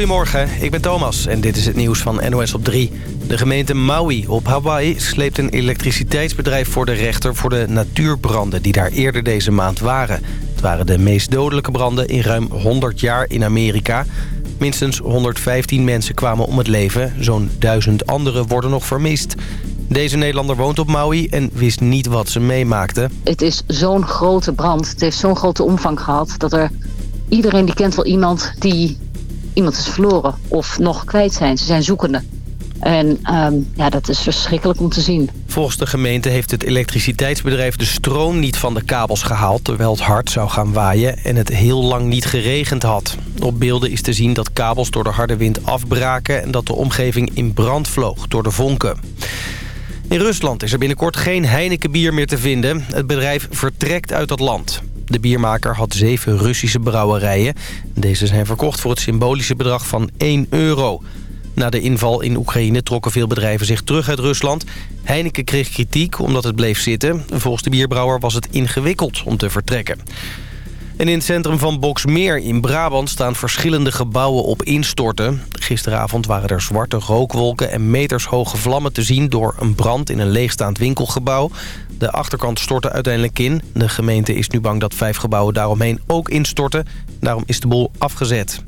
Goedemorgen, ik ben Thomas en dit is het nieuws van NOS op 3. De gemeente Maui op Hawaii sleept een elektriciteitsbedrijf voor de rechter... voor de natuurbranden die daar eerder deze maand waren. Het waren de meest dodelijke branden in ruim 100 jaar in Amerika. Minstens 115 mensen kwamen om het leven. Zo'n duizend anderen worden nog vermist. Deze Nederlander woont op Maui en wist niet wat ze meemaakte. Het is zo'n grote brand. Het heeft zo'n grote omvang gehad dat er... Iedereen die kent wel iemand die iemand is verloren of nog kwijt zijn. Ze zijn zoekende. En ehm, ja, dat is verschrikkelijk om te zien. Volgens de gemeente heeft het elektriciteitsbedrijf de stroom niet van de kabels gehaald... terwijl het hard zou gaan waaien en het heel lang niet geregend had. Op beelden is te zien dat kabels door de harde wind afbraken... en dat de omgeving in brand vloog door de vonken. In Rusland is er binnenkort geen Heineken bier meer te vinden. Het bedrijf vertrekt uit dat land. De biermaker had zeven Russische brouwerijen. Deze zijn verkocht voor het symbolische bedrag van 1 euro. Na de inval in Oekraïne trokken veel bedrijven zich terug uit Rusland. Heineken kreeg kritiek omdat het bleef zitten. Volgens de bierbrouwer was het ingewikkeld om te vertrekken. En in het centrum van Boksmeer in Brabant staan verschillende gebouwen op instorten. Gisteravond waren er zwarte rookwolken en metershoge vlammen te zien... door een brand in een leegstaand winkelgebouw. De achterkant stortte uiteindelijk in. De gemeente is nu bang dat vijf gebouwen daaromheen ook instorten. Daarom is de boel afgezet.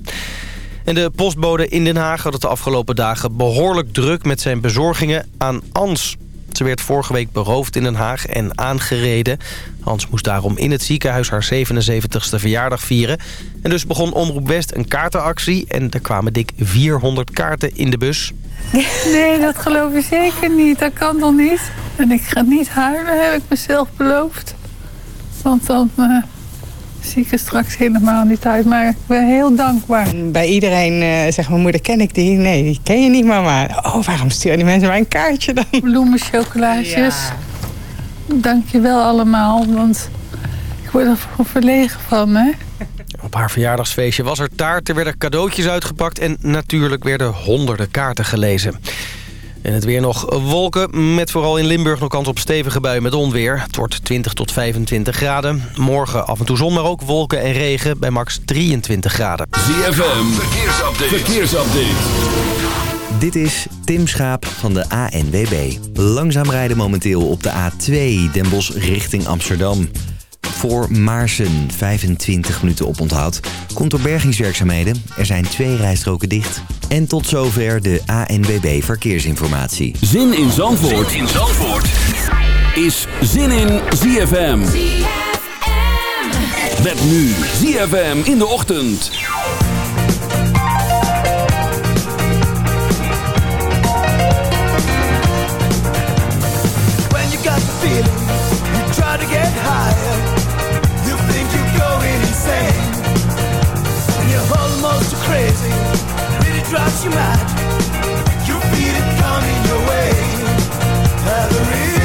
En de postbode in Den Haag had het de afgelopen dagen behoorlijk druk met zijn bezorgingen aan Ans. Ze werd vorige week beroofd in Den Haag en aangereden. Hans moest daarom in het ziekenhuis haar 77ste verjaardag vieren. En dus begon Omroep West een kaartenactie... en er kwamen dik 400 kaarten in de bus. Nee, dat geloof ik zeker niet. Dat kan toch niet? En ik ga niet huilen, heb ik mezelf beloofd. Want dan uh, zie ik er straks helemaal niet uit. Maar ik ben heel dankbaar. Bij iedereen uh, zegt mijn moeder, ken ik die? Nee, die ken je niet, mama. Oh, waarom sturen die mensen mij een kaartje dan? Bloemen, chocolaatjes. Ja. Dank je wel allemaal, want ik word er verlegen van, hè. Op haar verjaardagsfeestje was er taart, er werden cadeautjes uitgepakt... en natuurlijk werden honderden kaarten gelezen. En het weer nog wolken, met vooral in Limburg nog kans op stevige buien met onweer. Het wordt 20 tot 25 graden. Morgen af en toe zon, maar ook wolken en regen bij max 23 graden. ZFM, verkeersupdate. verkeersupdate. Dit is Tim Schaap van de ANWB. Langzaam rijden momenteel op de A2 Den Bosch richting Amsterdam voor Maarsen. 25 minuten op onthoud. Komt door bergingswerkzaamheden. Er zijn twee rijstroken dicht. En tot zover de ANWB Verkeersinformatie. Zin in Zandvoort, zin in Zandvoort. is Zin in ZFM. ZFM. Met nu ZFM in de ochtend. When you got the feeling, you try to get higher. Crazy, really you mad. You feel it coming your way. Have a real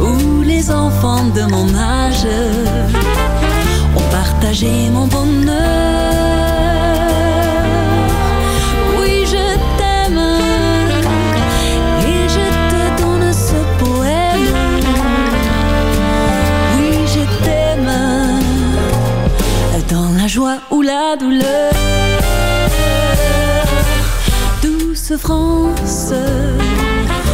où les enfants de mon âge ont partagé mon bonheur. Oui, je t'aime et je te donne ce poème. Oui, je t'aime dans la joie ou la douleur. douce France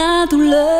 not to love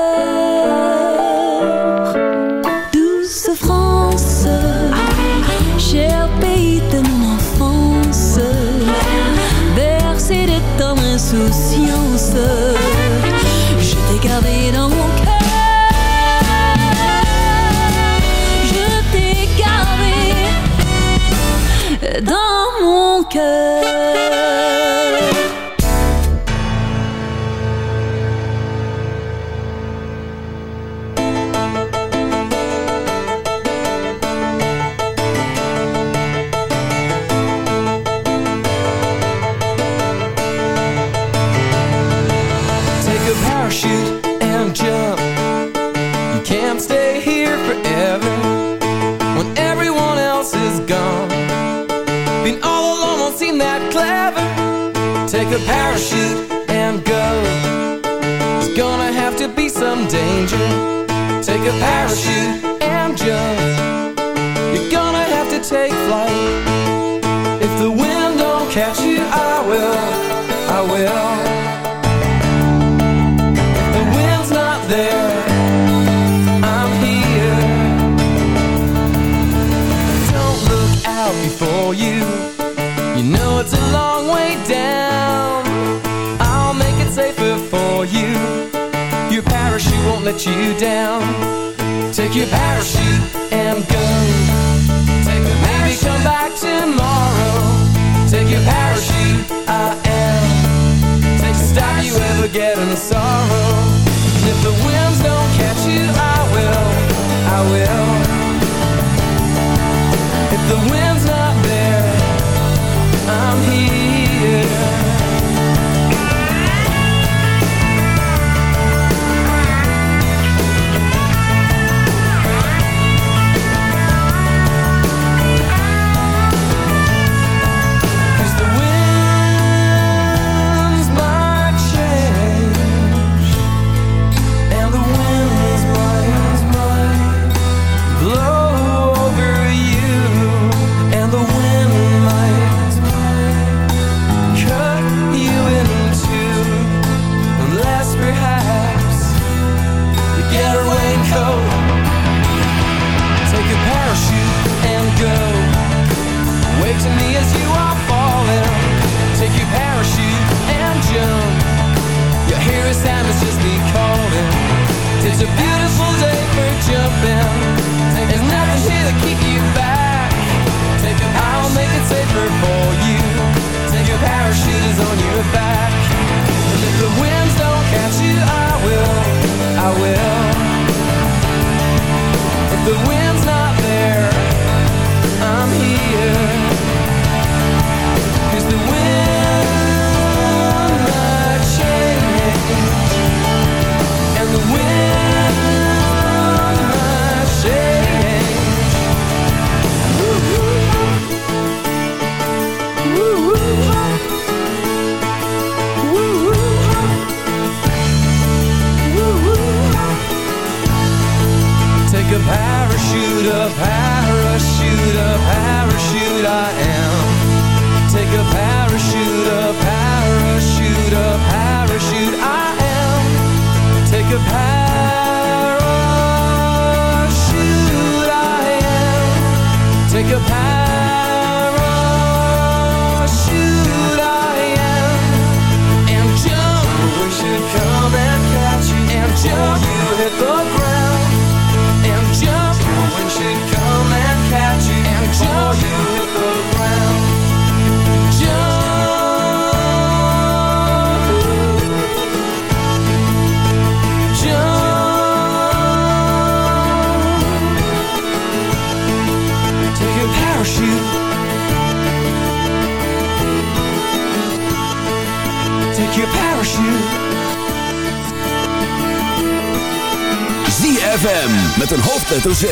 met een hoofdletter Z.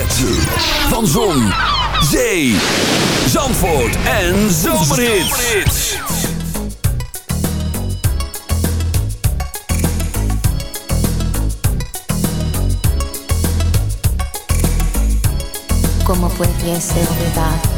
Van Zon, Zee, Zandvoort en Zomerhit. Como puede ser verdad?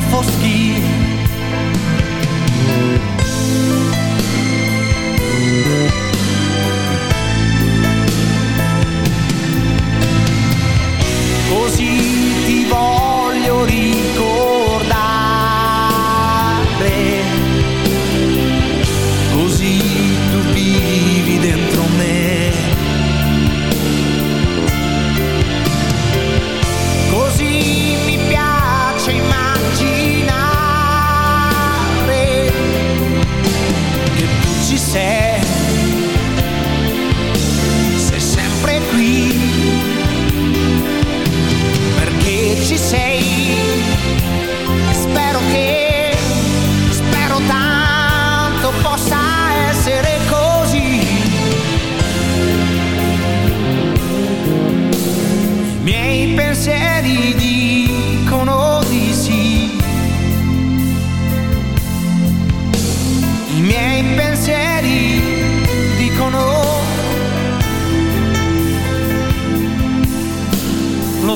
Foschi.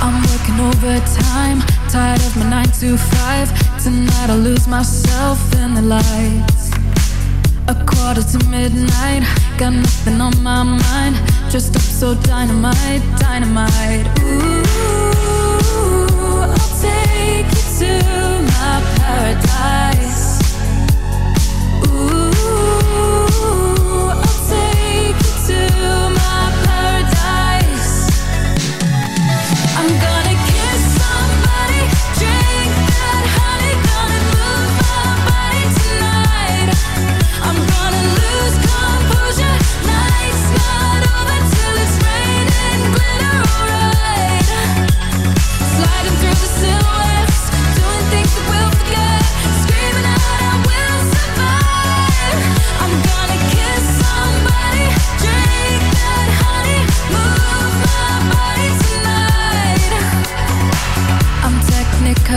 I'm working overtime, tired of my nine to five. Tonight I'll lose myself in the lights. A quarter to midnight, got nothing on my mind. Just up so dynamite, dynamite. Ooh,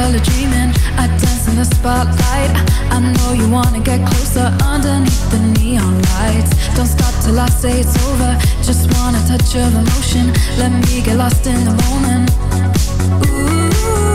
technically dreaming. I dance in the spotlight. I know you wanna get closer underneath the neon lights. Don't stop till I say it's over. Just want a touch of emotion. Let me get lost in the moment. Ooh,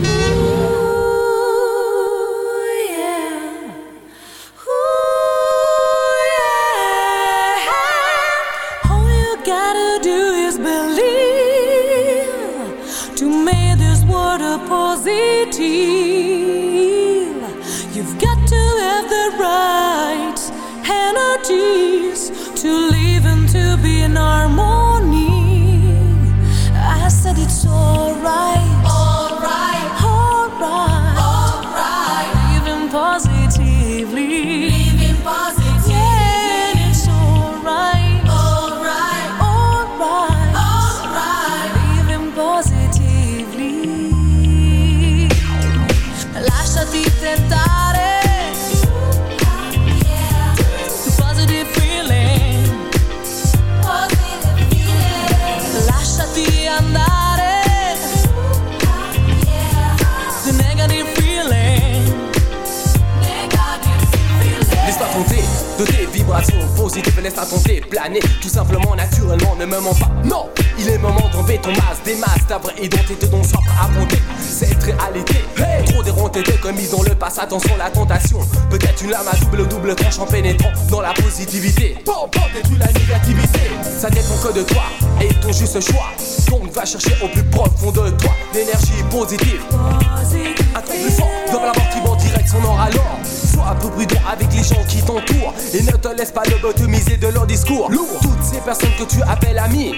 lobotomisés de leur discours. Lourd. Toutes ces personnes que tu appelles amis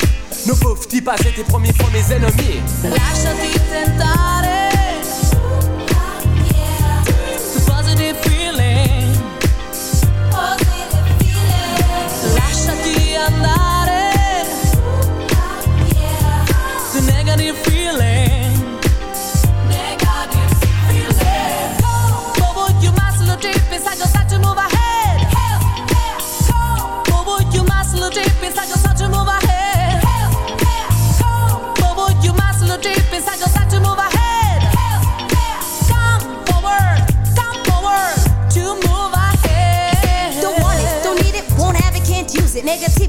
ne peuvent-ils pas être tes premiers fois mes ennemis? Lâche tes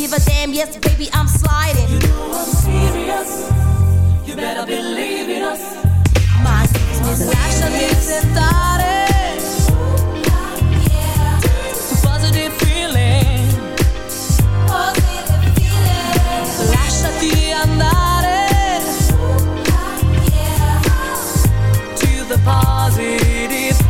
give a damn. Yes, baby, I'm sliding. You know I'm serious. You better believe in us. My sickness actually isn't started. Positive feeling. Positive feeling. Lasciati andare. To the positive.